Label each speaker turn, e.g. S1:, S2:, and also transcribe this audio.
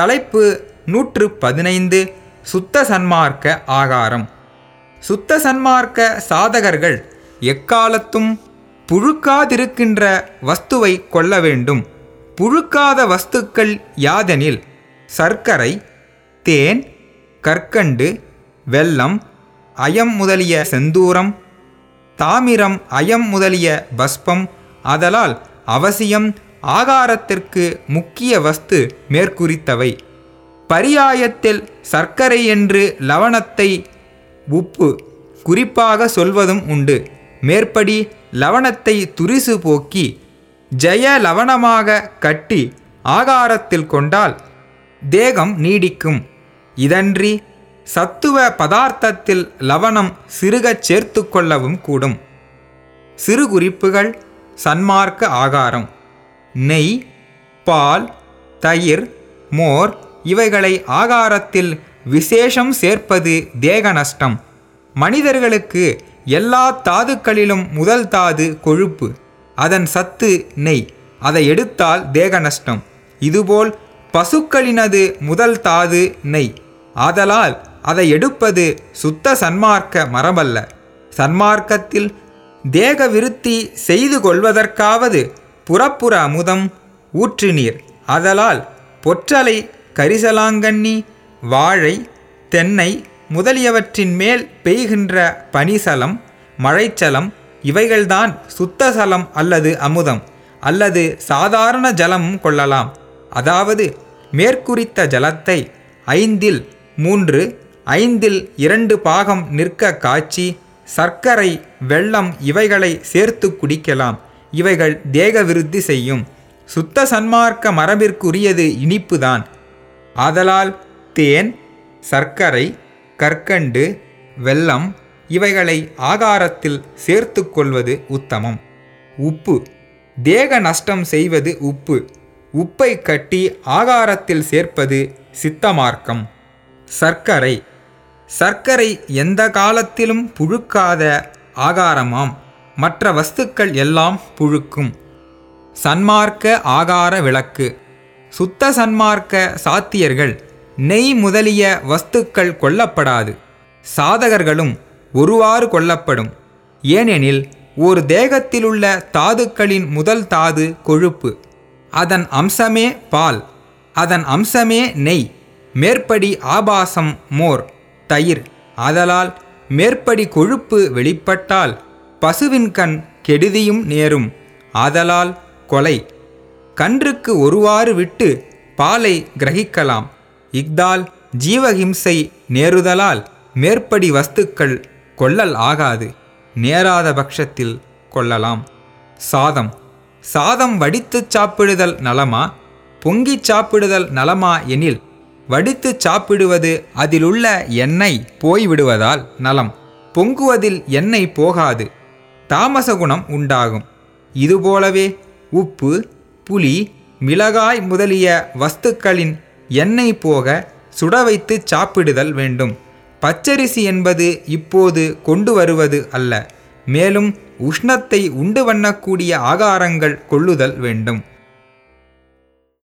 S1: தலைப்பு நூற்று பதினைந்து சுத்த சன்மார்க்க ஆகாரம். சுத்த சன்மார்க்க சாதகர்கள் எக்காலத்தும் புழுக்காதிருக்கின்ற வஸ்துவை கொள்ள வேண்டும். புழுக்காத வஸ்துக்கள் யாதெனில் சர்க்கரை தேன் கற்கண்டு வெல்லம் அயம் முதலிய செந்தூரம் தாமிரம் அயம் முதலிய பஸ்பம் ஆதலால் அவசியம் ஆகாரத்திற்கு முக்கிய வஸ்து மேற்குறித்தவை. பரியாயத்தில் சர்க்கரை என்று லவணத்தை உப்பு குறிப்பாக சொல்வதும் உண்டு. மேற்படி லவணத்தை துரிசு போக்கி ஜெய லவணமாக கட்டி ஆகாரத்தில் கொண்டால் தேகம் நீடிக்கும். இதன்றி சத்துவ பதார்த்தத்தில் லவணம் சிறுகச் சேர்த்து கொள்ளவும் கூடும். சிறு குறிப்புகள் சன்மார்க்க ஆகாரம். நெய் பால் தயிர் மோர் இவைகளை ஆகாரத்தில் விசேஷம் சேர்ப்பது தேக நஷ்டம். மனிதர்களுக்கு எல்லா தாதுக்களிலும் முதல் தாது கொழுப்பு. அதன் சத்து நெய். அதை எடுத்தால் தேக நஷ்டம். இதுபோல் பசுக்களினது முதல் தாது நெய். ஆதலால் அதை எடுப்பது சுத்த சன்மார்க்க மரபல்ல. சன்மார்க்கத்தில் தேக விருத்தி செய்து கொள்வதற்காவது புறப்புற அமுதம் ஊற்று நீர் ஆதலால் பொற்றலை கரிசலாங்கண்ணி வாழை தென்னை முதலியவற்றின் மேல் பெய்கின்ற பனிசலம் மழைச்சலம் இவைகள்தான் சுத்த சலம் அல்லது அமுதம் அல்லது சாதாரண ஜலம் கொள்ளலாம். அதாவது மேற்குறித்த ஜலத்தை ஐந்தில் மூன்று ஐந்தில் இரண்டு பாகம் நிற்க காய்ச்சி சர்க்கரை வெள்ளம் இவைகளை சேர்த்து குடிக்கலாம். இவைகள் தேக விருத்தி செய்யும். சுத்த சன்மார்க்க மரபிற்குரியது இனிப்புதான். ஆதலால் தேன் சர்க்கரை கற்கண்டு வெல்லம் இவைகளை ஆகாரத்தில் சேர்த்து கொள்வது உத்தமம். உப்பு. தேக நஷ்டம் செய்வது உப்பு. உப்பை கட்டி ஆகாரத்தில் சேர்ப்பது சித்தமார்க்கம். சர்க்கரை. சர்க்கரை எந்த காலத்திலும் புழுக்காத ஆகாரமாம். மற்ற வஸ்துக்கள் எல்லாம் புழுக்கும். சன்மார்க்க ஆகார விளக்கு. சுத்த சன்மார்க்க சாத்தியர்கள் நெய் முதலிய வஸ்துக்கள் கொல்லப்படாது. சாதகர்களும் ஒருவாறு கொல்லப்படும். ஏனெனில் ஒரு தேகத்திலுள்ள தாதுக்களின் முதல் தாது கொழுப்பு. அதன் அம்சமே பால் அதன் அம்சமே நெய் மேற்படி ஆபாசம் மோர் தயிர். ஆதலால் மேற்படி கொழுப்பு வெளிப்பட்டால் பசுவின் கண் கெடுதியும் நேரும் ஆதலால் கொலை. கன்றுக்கு ஒருவாறு விட்டு பாலை கிரகிக்கலாம். இஃதால் ஜீவஹிம்சை நேருதலால் மேற்படி வஸ்துக்கள் கொள்ளல் ஆகாது நேராத பட்சத்தில் கொள்ளலாம். சாதம். சாதம் வடித்துச் சாப்பிடுதல் நலமா? பொங்கிச் சாப்பிடுதல் நலமா எனில் வடித்துச் சாப்பிடுவது அதிலுள்ள எண்ணெய் போய்விடுவதால் நலம். பொங்குவதில் எண்ணெய் போகாது தாமச குணம் உண்டாகும். இதுபோலவே உப்பு புளி மிளகாய் முதலிய வஸ்துக்களின் எண்ணெய் போக சுட வைத்து சாப்பிடுதல் வேண்டும். பச்சரிசி என்பது இப்போது கொண்டு வருவது அல்ல மேலும் உஷ்ணத்தை உண்டு வண்ணக்கூடிய ஆகாரங்கள் கொள்ளுதல் வேண்டும்.